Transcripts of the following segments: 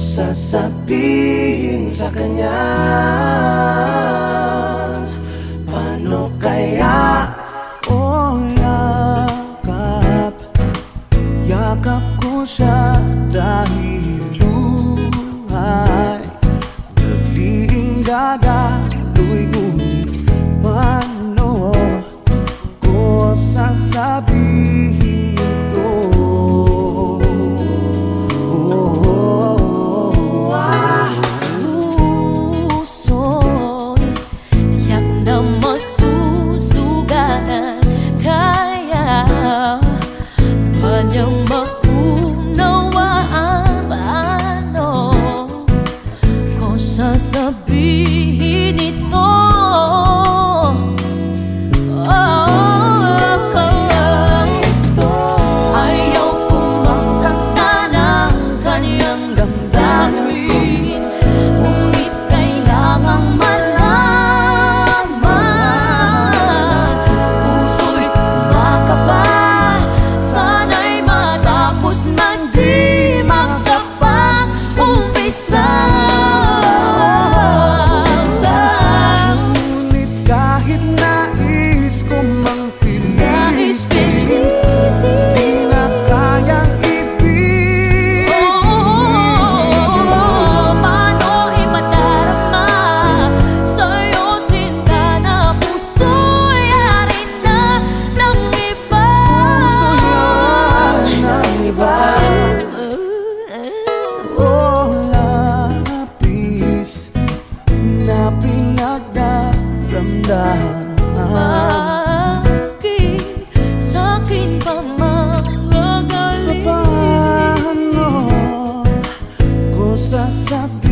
sasabihin sa kanya.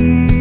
see